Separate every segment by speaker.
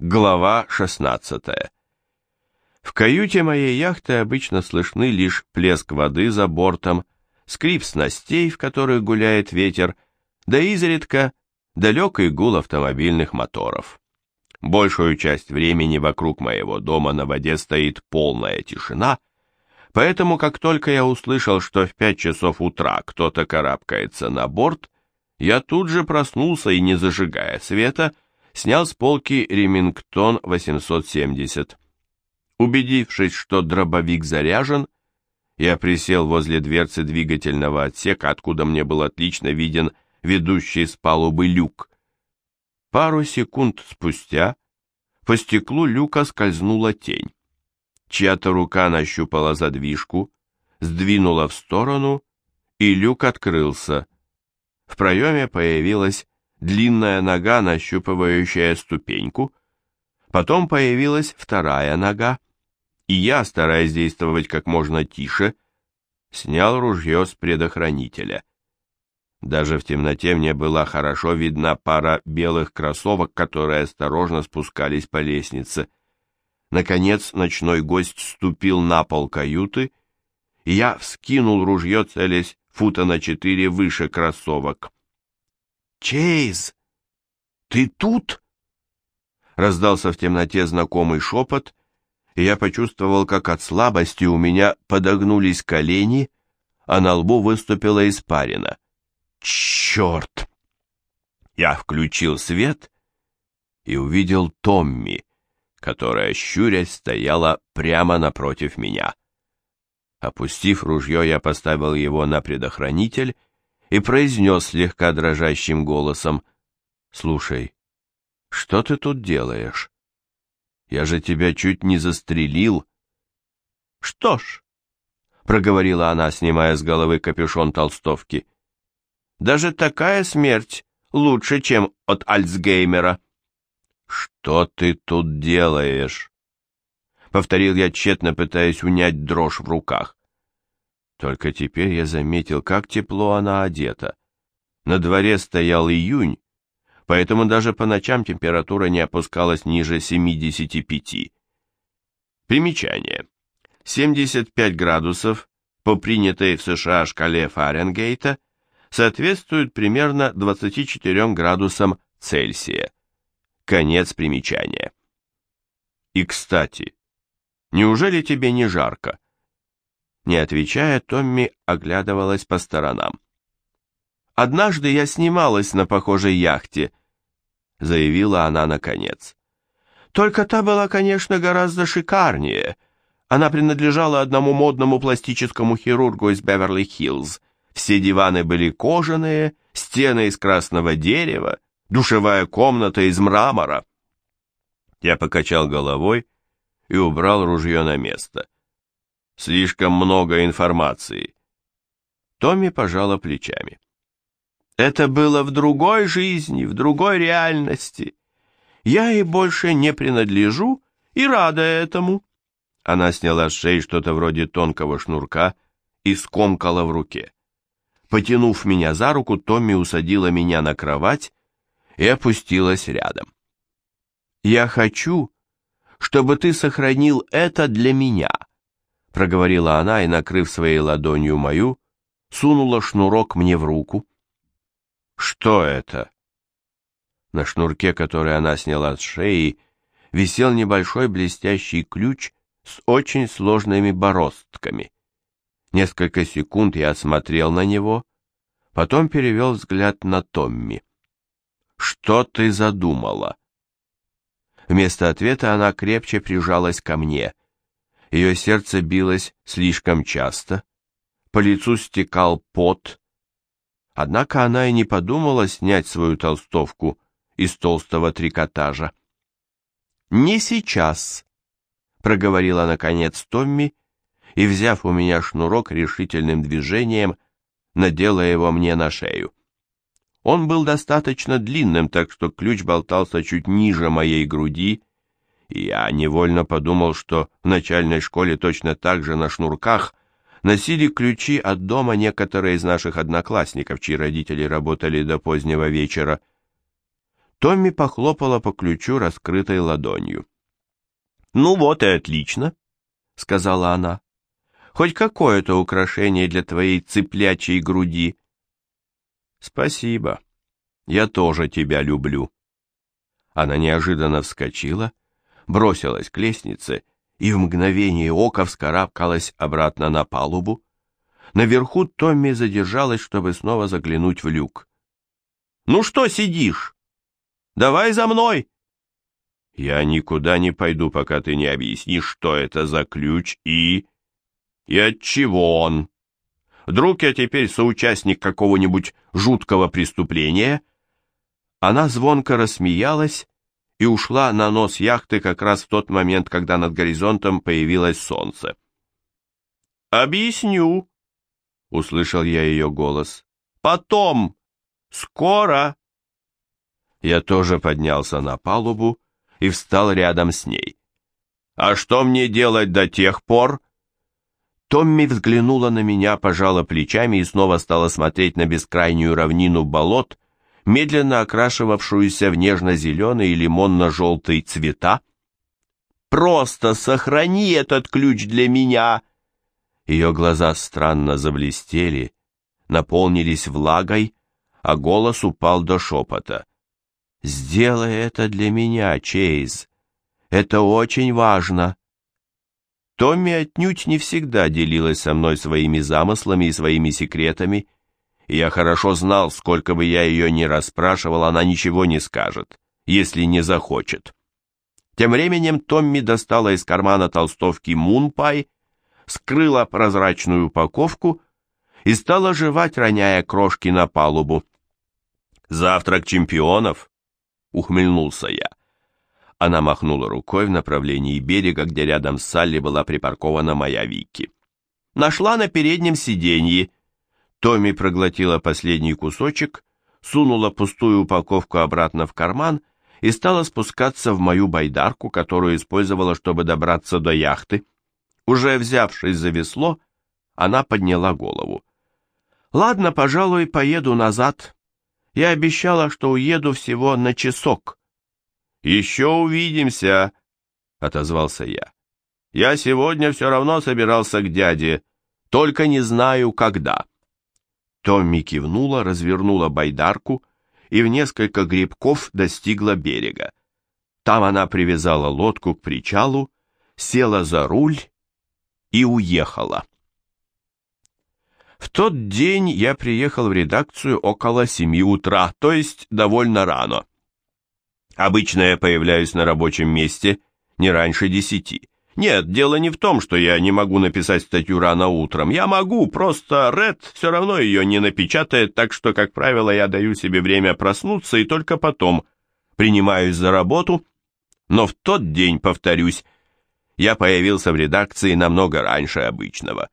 Speaker 1: Глава 16 В каюте моей яхты обычно слышны лишь плеск воды за бортом, скрип снастей, в которых гуляет ветер, да изредка далекий гул автомобильных моторов. Большую часть времени вокруг моего дома на воде стоит полная тишина, поэтому как только я услышал, что в пять часов утра кто-то карабкается на борт, я тут же проснулся и, не зажигая света, снял с полки Ремингтон 870. Убедившись, что дробовик заряжен, я присел возле дверцы двигательного отсека, откуда мне был отлично виден ведущий с палубы люк. Пару секунд спустя по стеклу люка скользнула тень. Чья-то рука нащупала задвижку, сдвинула в сторону, и люк открылся. В проеме появилась длинная нога, нащупывающая ступеньку. Потом появилась вторая нога, и я, стараясь действовать как можно тише, снял ружье с предохранителя. Даже в темноте мне была хорошо видна пара белых кроссовок, которые осторожно спускались по лестнице. Наконец ночной гость ступил на пол каюты, и я вскинул ружье, целясь фута на четыре выше кроссовок. «Чейз, ты тут?» Раздался в темноте знакомый шепот, и я почувствовал, как от слабости у меня подогнулись колени, а на лбу выступила испарина. Черт! Я включил свет и увидел Томми, которая, щурясь, стояла прямо напротив меня. Опустив ружье, я поставил его на предохранитель и произнес слегка дрожащим голосом, «Слушай, что ты тут делаешь? Я же тебя чуть не застрелил». «Что ж», — проговорила она, снимая с головы капюшон толстовки, — даже такая смерть лучше, чем от Альцгеймера. «Что ты тут делаешь?» Повторил я тщетно, пытаясь унять дрожь в руках. Только теперь я заметил, как тепло она одета. На дворе стоял июнь, поэтому даже по ночам температура не опускалась ниже 75. Примечание. 75 градусов по принятой в США шкале Фаренгейта соответствует примерно 24 градусам Цельсия. Конец примечания. И, кстати, неужели тебе не жарко? Не отвечая, Томми оглядывалась по сторонам. «Однажды я снималась на похожей яхте», — заявила она наконец. «Только та была, конечно, гораздо шикарнее. Она принадлежала одному модному пластическому хирургу из Беверли-Хиллз. Все диваны были кожаные, стены из красного дерева, душевая комната из мрамора. Я покачал головой и убрал ружье на место. Слишком много информации. Томми пожала плечами. Это было в другой жизни, в другой реальности. Я ей больше не принадлежу и рада этому. Она сняла с шеи что-то вроде тонкого шнурка и скомкала в руке. Потянув меня за руку, Томми усадила меня на кровать и опустилась рядом. «Я хочу, чтобы ты сохранил это для меня», проговорила она и, накрыв своей ладонью мою, сунула шнурок мне в руку. «Что это?» На шнурке, который она сняла с шеи, висел небольшой блестящий ключ с очень сложными бороздками. Несколько секунд я смотрел на него, потом перевел взгляд на Томми. «Что ты задумала?» Вместо ответа она крепче прижалась ко мне. Ее сердце билось слишком часто, по лицу стекал пот. Однако она и не подумала снять свою толстовку из толстого трикотажа. «Не сейчас», — проговорила наконец Томми, и, взяв у меня шнурок решительным движением, надела его мне на шею. Он был достаточно длинным, так что ключ болтался чуть ниже моей груди, я невольно подумал, что в начальной школе точно так же на шнурках носили ключи от дома некоторые из наших одноклассников, чьи родители работали до позднего вечера. Томми похлопала по ключу раскрытой ладонью. «Ну вот и отлично», — сказала она. «Хоть какое-то украшение для твоей цыплячьей груди». «Спасибо. Я тоже тебя люблю». Она неожиданно вскочила, бросилась к лестнице и в мгновение ока вскарабкалась обратно на палубу. Наверху Томми задержалась, чтобы снова заглянуть в люк. «Ну что сидишь? Давай за мной!» «Я никуда не пойду, пока ты не объяснишь, что это за ключ и... и от чего он. Вдруг я теперь соучастник какого-нибудь жуткого преступления?» Она звонко рассмеялась и ушла на нос яхты как раз в тот момент, когда над горизонтом появилось солнце. «Объясню», — услышал я ее голос. «Потом! Скоро!» Я тоже поднялся на палубу и встал рядом с ней. «А что мне делать до тех пор?» Томми взглянула на меня, пожала плечами и снова стала смотреть на бескрайнюю равнину болот, медленно окрашивавшуюся в нежно-зеленый и лимонно-желтый цвета. «Просто сохрани этот ключ для меня!» Ее глаза странно заблестели, наполнились влагой, а голос упал до шепота. «Сделай это для меня, Чейз. Это очень важно». Томми отнюдь не всегда делилась со мной своими замыслами и своими секретами, и я хорошо знал, сколько бы я ее ни расспрашивал, она ничего не скажет, если не захочет. Тем временем Томми достала из кармана толстовки мунпай, скрыла прозрачную упаковку и стала жевать, роняя крошки на палубу. «Завтрак чемпионов?» — ухмыльнулся я. Она махнула рукой в направлении берега, где рядом с Салли была припаркована моя Вики. «Нашла на переднем сиденье», Томми проглотила последний кусочек, сунула пустую упаковку обратно в карман и стала спускаться в мою байдарку, которую использовала, чтобы добраться до яхты. Уже взявшись за весло, она подняла голову. «Ладно, пожалуй, поеду назад. Я обещала, что уеду всего на часок». «Еще увидимся», — отозвался я. «Я сегодня все равно собирался к дяде, только не знаю, когда». Томми кивнула, развернула байдарку и в несколько грибков достигла берега. Там она привязала лодку к причалу, села за руль и уехала. В тот день я приехал в редакцию около семи утра, то есть довольно рано. Обычно я появляюсь на рабочем месте не раньше десяти. Нет, дело не в том, что я не могу написать статью рано утром. Я могу, просто Ред все равно ее не напечатает, так что, как правило, я даю себе время проснуться и только потом принимаюсь за работу. Но в тот день, повторюсь, я появился в редакции намного раньше обычного.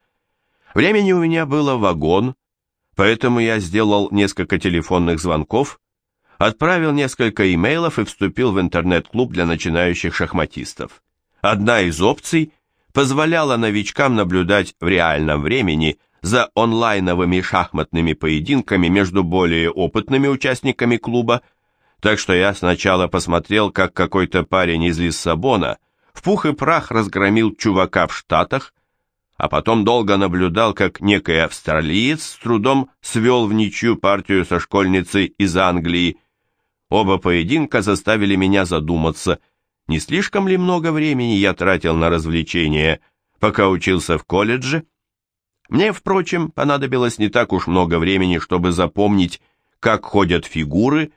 Speaker 1: Времени у меня было вагон, поэтому я сделал несколько телефонных звонков, отправил несколько имейлов и вступил в интернет-клуб для начинающих шахматистов. Одна из опций позволяла новичкам наблюдать в реальном времени за онлайновыми шахматными поединками между более опытными участниками клуба, так что я сначала посмотрел, как какой-то парень из Лиссабона в пух и прах разгромил чувака в Штатах, а потом долго наблюдал, как некий австралиец с трудом свел в ничью партию со школьницей из Англии. Оба поединка заставили меня задуматься – не слишком ли много времени я тратил на развлечения, пока учился в колледже? Мне, впрочем, понадобилось не так уж много времени, чтобы запомнить, как ходят фигуры,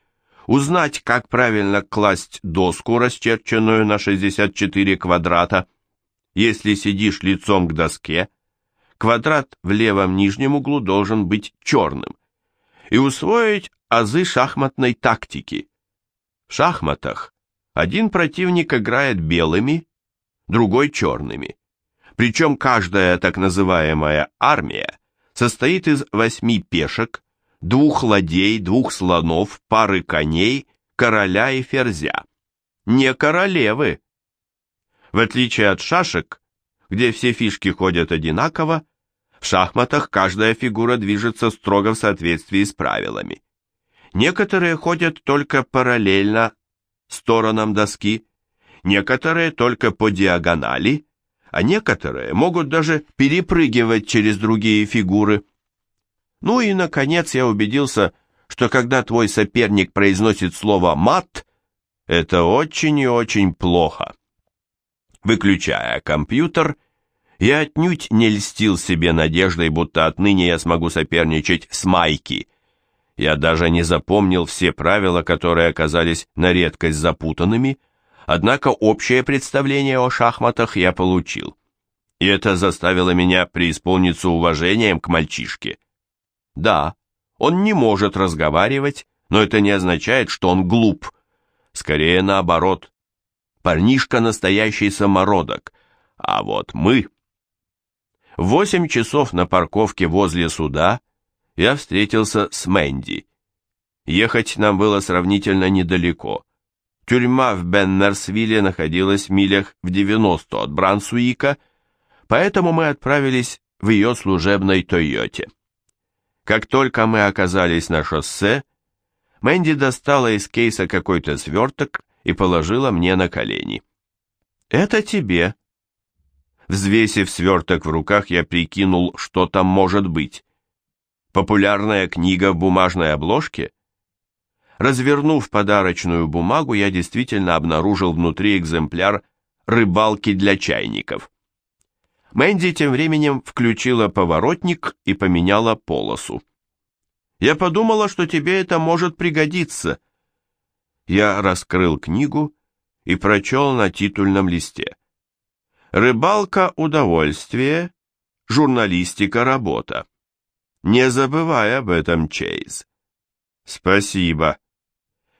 Speaker 1: узнать, как правильно класть доску, расчерченную на 64 квадрата. Если сидишь лицом к доске, квадрат в левом нижнем углу должен быть черным. И усвоить азы шахматной тактики. В шахматах один противник играет белыми, другой черными. Причем каждая так называемая армия состоит из восьми пешек, двух ладей, двух слонов, пары коней, короля и ферзя. Не королевы. В отличие от шашек, где все фишки ходят одинаково, в шахматах каждая фигура движется строго в соответствии с правилами. Некоторые ходят только параллельно сторонам доски, некоторые только по диагонали, а некоторые могут даже перепрыгивать через другие фигуры. Ну и, наконец, я убедился, что когда твой соперник произносит слово «мат», это очень и очень плохо. Выключая компьютер, я отнюдь не льстил себе надеждой, будто отныне я смогу соперничать с Майки. Я даже не запомнил все правила, которые оказались на редкость запутанными, однако общее представление о шахматах я получил. И это заставило меня преисполниться уважением к мальчишке. Да, он не может разговаривать, но это не означает, что он глуп. Скорее наоборот. Парнишка настоящий самородок, а вот мы... Восемь часов на парковке возле суда я встретился с Мэнди. Ехать нам было сравнительно недалеко. Тюрьма в Беннерсвилле находилась в милях в 90 от Брансуика, поэтому мы отправились в ее служебной Тойоте. Как только мы оказались на шоссе, Мэнди достала из кейса какой-то сверток и положила мне на колени. «Это тебе». Взвесив сверток в руках, я прикинул, что там может быть. Популярная книга в бумажной обложке? Развернув подарочную бумагу, я действительно обнаружил внутри экземпляр «Рыбалки для чайников». Мэнди тем временем включила поворотник и поменяла полосу. «Я подумала, что тебе это может пригодиться». Я раскрыл книгу и прочел на титульном листе. «Рыбалка – удовольствие, журналистика – работа. Не забывай об этом, Чейз». «Спасибо».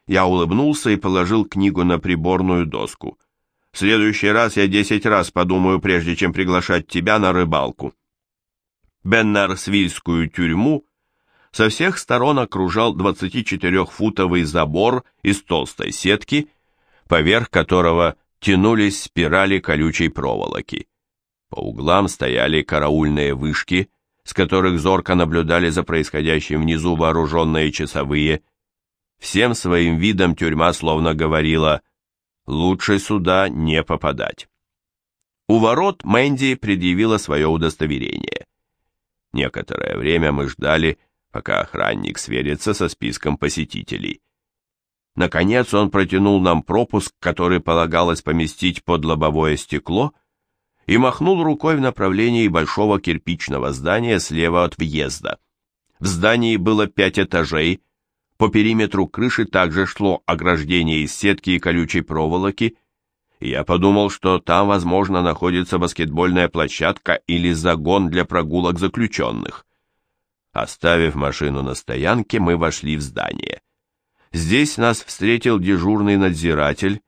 Speaker 1: Я улыбнулся и положил книгу на приборную доску. В следующий раз я десять раз подумаю, прежде чем приглашать тебя на рыбалку. Беннерсвильскую тюрьму со всех сторон окружал 24-футовый забор из толстой сетки, поверх которого тянулись спирали колючей проволоки. По углам стояли караульные вышки, с которых зорко наблюдали за происходящим внизу вооруженные часовые. Всем своим видом тюрьма словно говорила Лучше сюда не попадать. У ворот Мэнди предъявила свое удостоверение. Некоторое время мы ждали, пока охранник сверится со списком посетителей. Наконец он протянул нам пропуск, который полагалось поместить под лобовое стекло, и махнул рукой в направлении большого кирпичного здания слева от въезда. В здании было пять этажей, по периметру крыши также шло ограждение из сетки и колючей проволоки, я подумал, что там, возможно, находится баскетбольная площадка или загон для прогулок заключенных. Оставив машину на стоянке, мы вошли в здание. Здесь нас встретил дежурный надзиратель,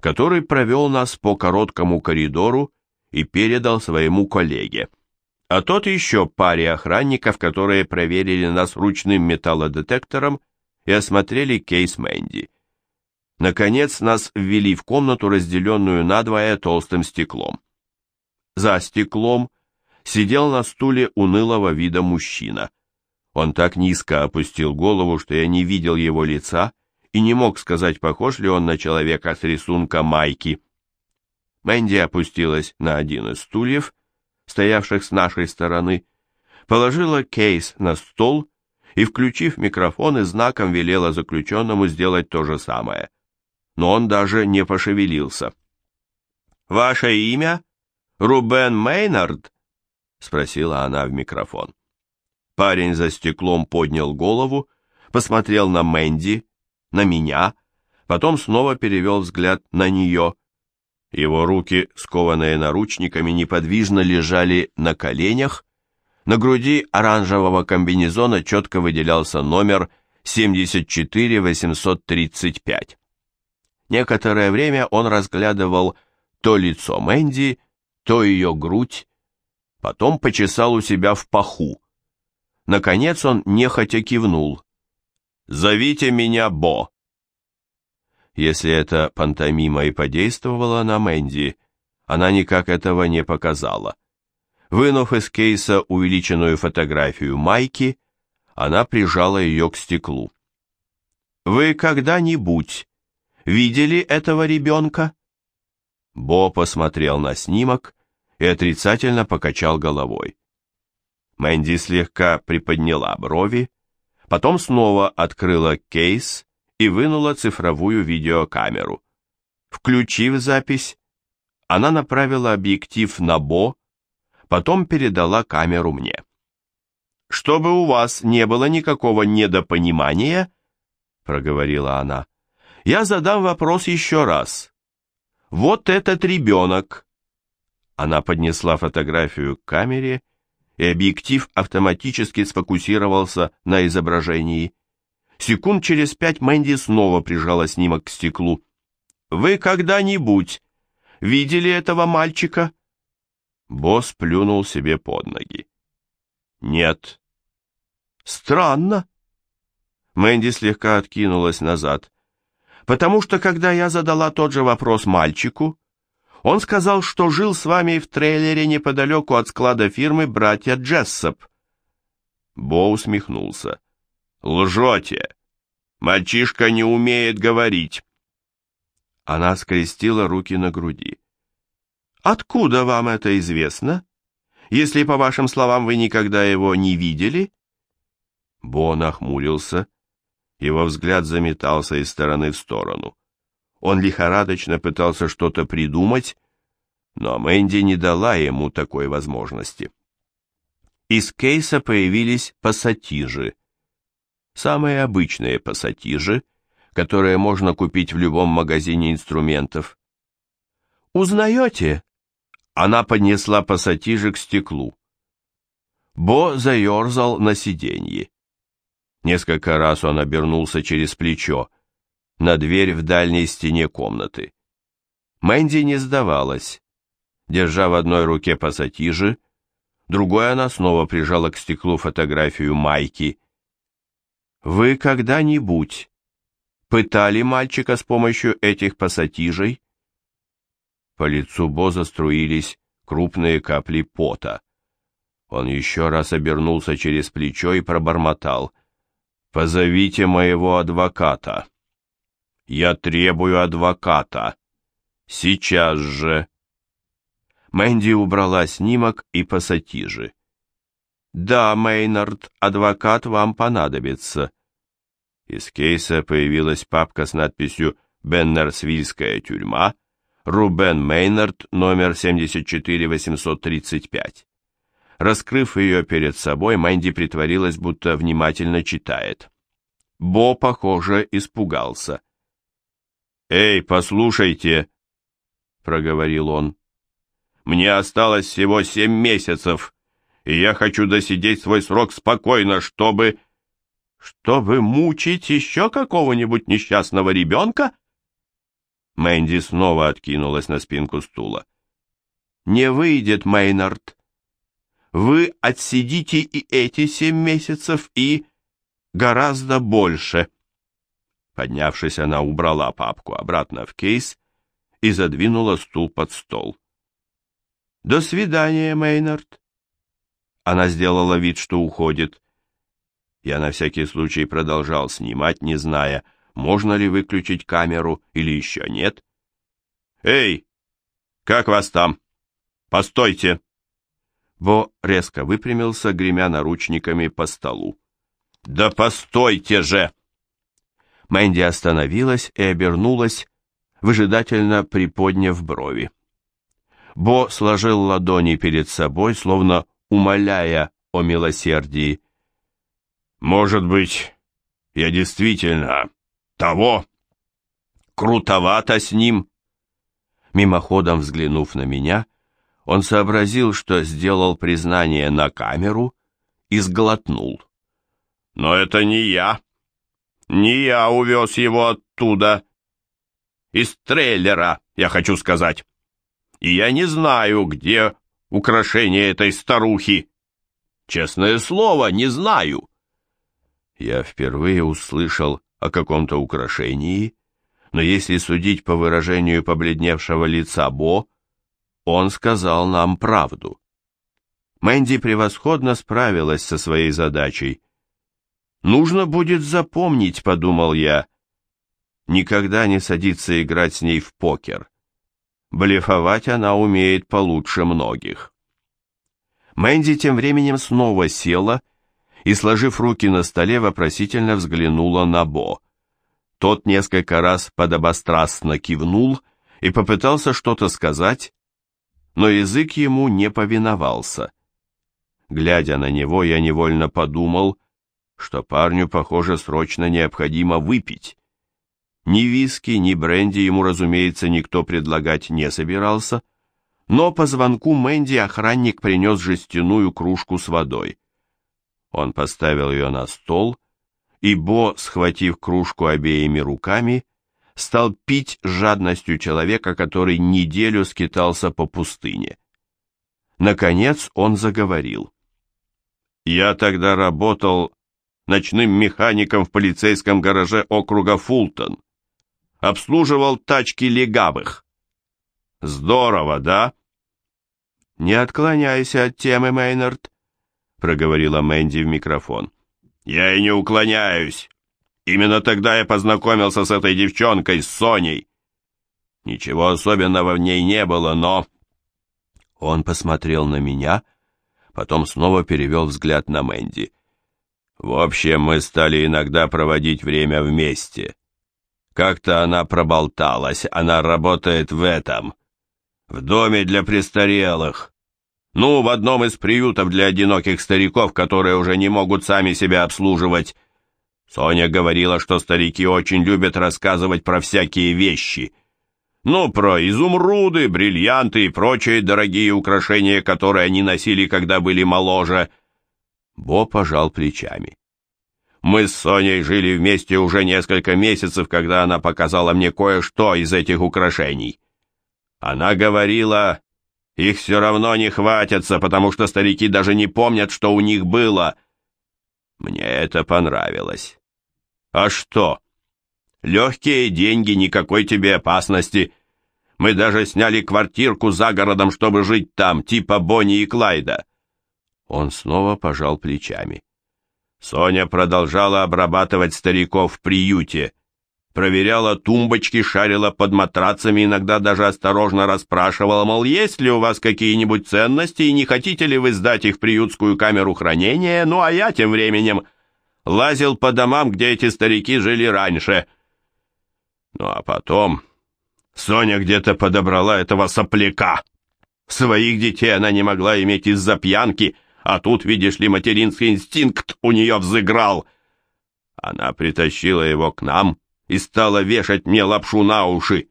Speaker 1: который провел нас по короткому коридору и передал своему коллеге. А тот еще паре охранников, которые проверили нас ручным металлодетектором и осмотрели кейс Мэнди. Наконец нас ввели в комнату, разделенную надвое толстым стеклом. За стеклом сидел на стуле унылого вида мужчина. Он так низко опустил голову, что я не видел его лица и не мог сказать, похож ли он на человека с рисунка майки. Мэнди опустилась на один из стульев, стоявших с нашей стороны, положила кейс на стол и, включив микрофон, и знаком велела заключенному сделать то же самое. Но он даже не пошевелился. «Ваше имя? Рубен Мейнард?» — спросила она в микрофон. Парень за стеклом поднял голову, посмотрел на Мэнди, на меня, потом снова перевел взгляд на нее. Его руки, скованные наручниками, неподвижно лежали на коленях, на груди оранжевого комбинезона четко выделялся номер 74835. Некоторое время он разглядывал то лицо Мэнди, то ее грудь, потом почесал у себя в паху. Наконец он нехотя кивнул. «Зовите меня Бо!» Если эта пантомима и подействовала на Мэнди, она никак этого не показала. Вынув из кейса увеличенную фотографию Майки, она прижала ее к стеклу. Вы когда-нибудь видели этого ребенка? Бо посмотрел на снимок и отрицательно покачал головой. Мэнди слегка приподняла брови, потом снова открыла кейс и вынула цифровую видеокамеру. Включив запись, она направила объектив на Бо, потом передала камеру мне. «Чтобы у вас не было никакого недопонимания», — проговорила она, — «я задам вопрос еще раз. Вот этот ребенок». Она поднесла фотографию к камере, и объектив автоматически сфокусировался на изображении. Секунд через пять Мэнди снова прижала снимок к стеклу. «Вы когда-нибудь видели этого мальчика?» Босс плюнул себе под ноги. «Нет». «Странно». Мэнди слегка откинулась назад. «Потому что, когда я задала тот же вопрос мальчику, он сказал, что жил с вами в трейлере неподалеку от склада фирмы «Братья Джессоп». Бо усмехнулся. «Лжете! Мальчишка не умеет говорить!» Она скрестила руки на груди. «Откуда вам это известно? Если, по вашим словам, вы никогда его не видели?» Бо нахмурился. Его взгляд заметался из стороны в сторону. Он лихорадочно пытался что-то придумать, но Мэнди не дала ему такой возможности. Из кейса появились пассатижи. Самые обычные пассатижи — которые можно купить в любом магазине инструментов. «Узнаете?» Она поднесла пассатижи к стеклу. Бо заерзал на сиденье. Несколько раз он обернулся через плечо, на дверь в дальней стене комнаты. Мэнди не сдавалась. Держа в одной руке пассатижи, другой она снова прижала к стеклу фотографию Майки. «Вы когда-нибудь пытали мальчика с помощью этих пассатижей? По лицу Бо струились крупные капли пота. Он еще раз обернулся через плечо и пробормотал. «Позовите моего адвоката». «Я требую адвоката. Сейчас же». Мэнди убрала снимок и пассатижи. «Да, Мейнард, адвокат вам понадобится. Из кейса появилась папка с надписью «Беннерсвильская тюрьма», Рубен Мейнард, номер 74835. Раскрыв ее перед собой, Мэнди притворилась, будто внимательно читает. Бо, похоже, испугался. «Эй, послушайте!» — проговорил он. «Мне осталось всего семь месяцев, и я хочу досидеть свой срок спокойно, чтобы...» Чтобы мучить еще какого-нибудь несчастного ребенка? Мэнди снова откинулась на спинку стула. Не выйдет, Мейнард. Вы отсидите и эти семь месяцев, и гораздо больше. Поднявшись, она убрала папку обратно в кейс и задвинула стул под стол. «До свидания, Мейнард». Она сделала вид, что уходит. Я на всякий случай продолжал снимать, не зная, можно ли выключить камеру или еще нет. «Эй, как вас там? Постойте!» Бо резко выпрямился, гремя наручниками по столу. «Да постойте же!» Мэнди остановилась и обернулась, выжидательно приподняв брови. Бо сложил ладони перед собой, словно умоляя о милосердии. Может быть, я действительно того крутовато с ним. Мимоходом взглянув на меня, он сообразил, что сделал признание на камеру и сглотнул. Но это не я. Не я увез его оттуда. Из трейлера, я хочу сказать. И я не знаю, где украшение этой старухи. Честное слово, не знаю. Я впервые услышал о каком-то украшении, но если судить по выражению побледневшего лица Бо, он сказал нам правду. Мэнди превосходно справилась со своей задачей. «Нужно будет запомнить», — подумал я, никогда не садится играть с ней в покер. Блефовать она умеет получше многих. Мэнди тем временем снова села и, сложив руки на столе, вопросительно взглянула на Бо. Тот несколько раз подобострастно кивнул и попытался что-то сказать, но язык ему не повиновался. Глядя на него, я невольно подумал, что парню, похоже, срочно необходимо выпить. Ни виски, ни бренди ему, разумеется, никто предлагать не собирался, но по звонку Мэнди охранник принес жестяную кружку с водой. Он поставил ее на стол, и Бо, схватив кружку обеими руками, стал пить жадностью человека, который неделю скитался по пустыне. Наконец он заговорил. «Я тогда работал ночным механиком в полицейском гараже округа Фултон. Обслуживал тачки легавых. Здорово, да?» «Не отклоняйся от темы, Мейнард», — проговорила Мэнди в микрофон. «Я и не уклоняюсь. Именно тогда я познакомился с этой девчонкой, с Соней. Ничего особенного в ней не было, но...» Он посмотрел на меня, потом снова перевел взгляд на Мэнди. «В общем, мы стали иногда проводить время вместе. Как-то она проболталась, она работает в этом, в доме для престарелых. Ну, в одном из приютов для одиноких стариков, которые уже не могут сами себя обслуживать. Соня говорила, что старики очень любят рассказывать про всякие вещи. Ну, про изумруды, бриллианты и прочие дорогие украшения, которые они носили, когда были моложе. Бо пожал плечами. Мы с Соней жили вместе уже несколько месяцев, когда она показала мне кое-что из этих украшений. Она говорила, их все равно не хватится, потому что старики даже не помнят, что у них было. Мне это понравилось. А что? Легкие деньги, никакой тебе опасности. Мы даже сняли квартирку за городом, чтобы жить там, типа Бонни и Клайда. Он снова пожал плечами. Соня продолжала обрабатывать стариков в приюте проверяла тумбочки, шарила под матрацами, иногда даже осторожно расспрашивала, мол, есть ли у вас какие-нибудь ценности и не хотите ли вы сдать их в приютскую камеру хранения, ну а я тем временем лазил по домам, где эти старики жили раньше. Ну а потом Соня где-то подобрала этого сопляка. Своих детей она не могла иметь из-за пьянки, а тут, видишь ли, материнский инстинкт у нее взыграл. Она притащила его к нам, и стала вешать мне лапшу на уши.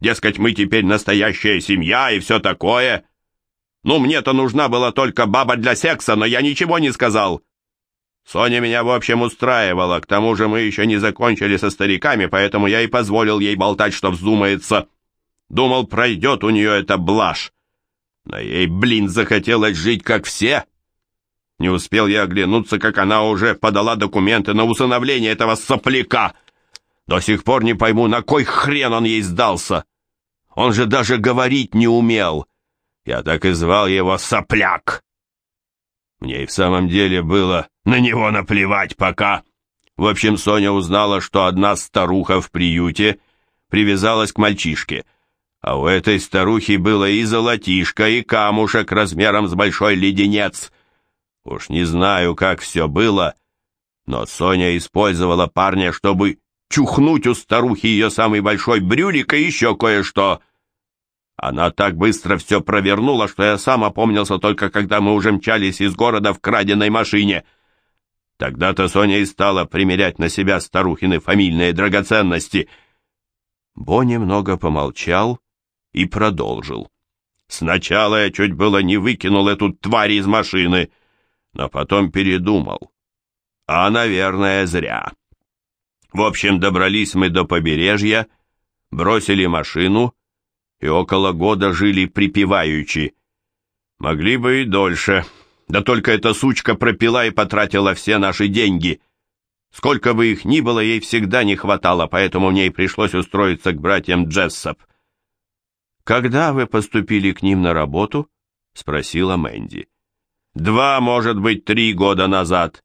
Speaker 1: Дескать, мы теперь настоящая семья и все такое. Ну, мне-то нужна была только баба для секса, но я ничего не сказал. Соня меня, в общем, устраивала, к тому же мы еще не закончили со стариками, поэтому я и позволил ей болтать, что вздумается. Думал, пройдет у нее эта блажь. Но ей, блин, захотелось жить, как все. Не успел я оглянуться, как она уже подала документы на усыновление этого сопляка — до сих пор не пойму, на кой хрен он ей сдался. Он же даже говорить не умел. Я так и звал его Сопляк. Мне и в самом деле было на него наплевать пока. В общем, Соня узнала, что одна старуха в приюте привязалась к мальчишке, а у этой старухи было и золотишко, и камушек размером с большой леденец. Уж не знаю, как все было, но Соня использовала парня, чтобы чухнуть у старухи ее самый большой брюлик и еще кое-что. Она так быстро все провернула, что я сам опомнился только когда мы уже мчались из города в краденой машине. Тогда-то Соня и стала примерять на себя старухины фамильные драгоценности. Бо немного помолчал и продолжил. Сначала я чуть было не выкинул эту тварь из машины, но потом передумал. А, наверное, зря. В общем, добрались мы до побережья, бросили машину и около года жили припеваючи. Могли бы и дольше, да только эта сучка пропила и потратила все наши деньги. Сколько бы их ни было, ей всегда не хватало, поэтому мне и пришлось устроиться к братьям Джессоп. «Когда вы поступили к ним на работу?» — спросила Мэнди. «Два, может быть, три года назад.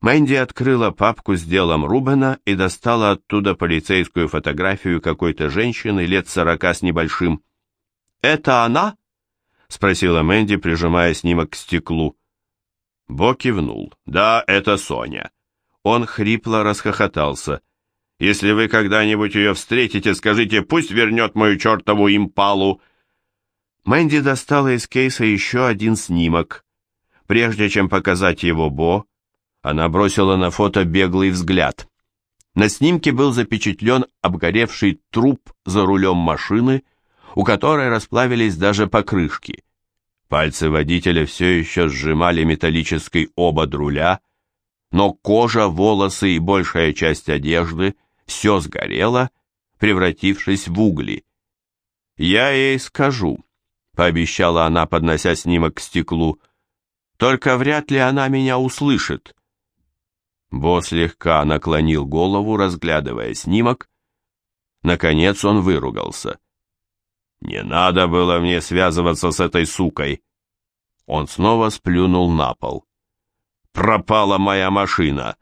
Speaker 1: Мэнди открыла папку с делом Рубена и достала оттуда полицейскую фотографию какой-то женщины лет сорока с небольшим. «Это она?» — спросила Мэнди, прижимая снимок к стеклу. Бо кивнул. «Да, это Соня». Он хрипло расхохотался. «Если вы когда-нибудь ее встретите, скажите, пусть вернет мою чертову импалу». Мэнди достала из кейса еще один снимок. Прежде чем показать его Бо, она бросила на фото беглый взгляд. На снимке был запечатлен обгоревший труп за рулем машины, у которой расплавились даже покрышки. Пальцы водителя все еще сжимали металлический обод руля, но кожа, волосы и большая часть одежды все сгорело, превратившись в угли. «Я ей скажу», — пообещала она, поднося снимок к стеклу, — «только вряд ли она меня услышит». Бо слегка наклонил голову, разглядывая снимок. Наконец он выругался. «Не надо было мне связываться с этой сукой!» Он снова сплюнул на пол. «Пропала моя машина,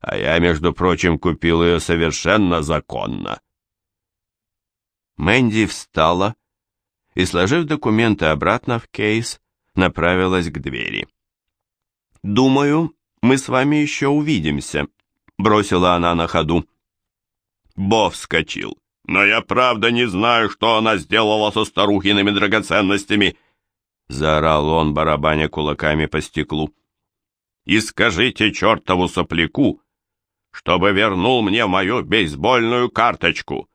Speaker 1: а я, между прочим, купил ее совершенно законно!» Мэнди встала и, сложив документы обратно в кейс, направилась к двери. «Думаю, мы с вами еще увидимся», — бросила она на ходу. Бо вскочил. «Но я правда не знаю, что она сделала со старухиными драгоценностями», — заорал он, барабаня кулаками по стеклу. «И скажите чертову сопляку, чтобы вернул мне мою бейсбольную карточку.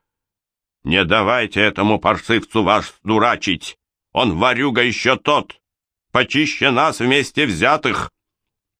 Speaker 1: Не давайте этому паршивцу вас дурачить, он варюга еще тот, почище нас вместе взятых».